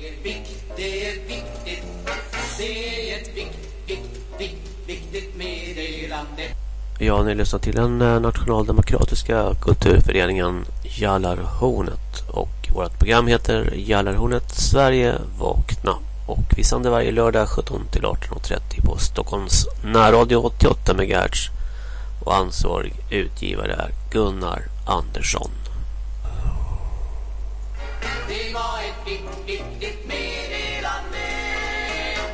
Det är viktigt, det är ett viktigt, viktigt, viktigt meddelande. Ja, ni lyssnar till den eh, nationaldemokratiska kulturföreningen Jallarhornet. Och vårt program heter Jallarhornet Sverige vakna. Och vi sänder varje lördag 17 till 18.30 på Stockholms närradio 88 MHz. Och ansvarig utgivare är Gunnar Andersson. Det var ett vitt, vitt.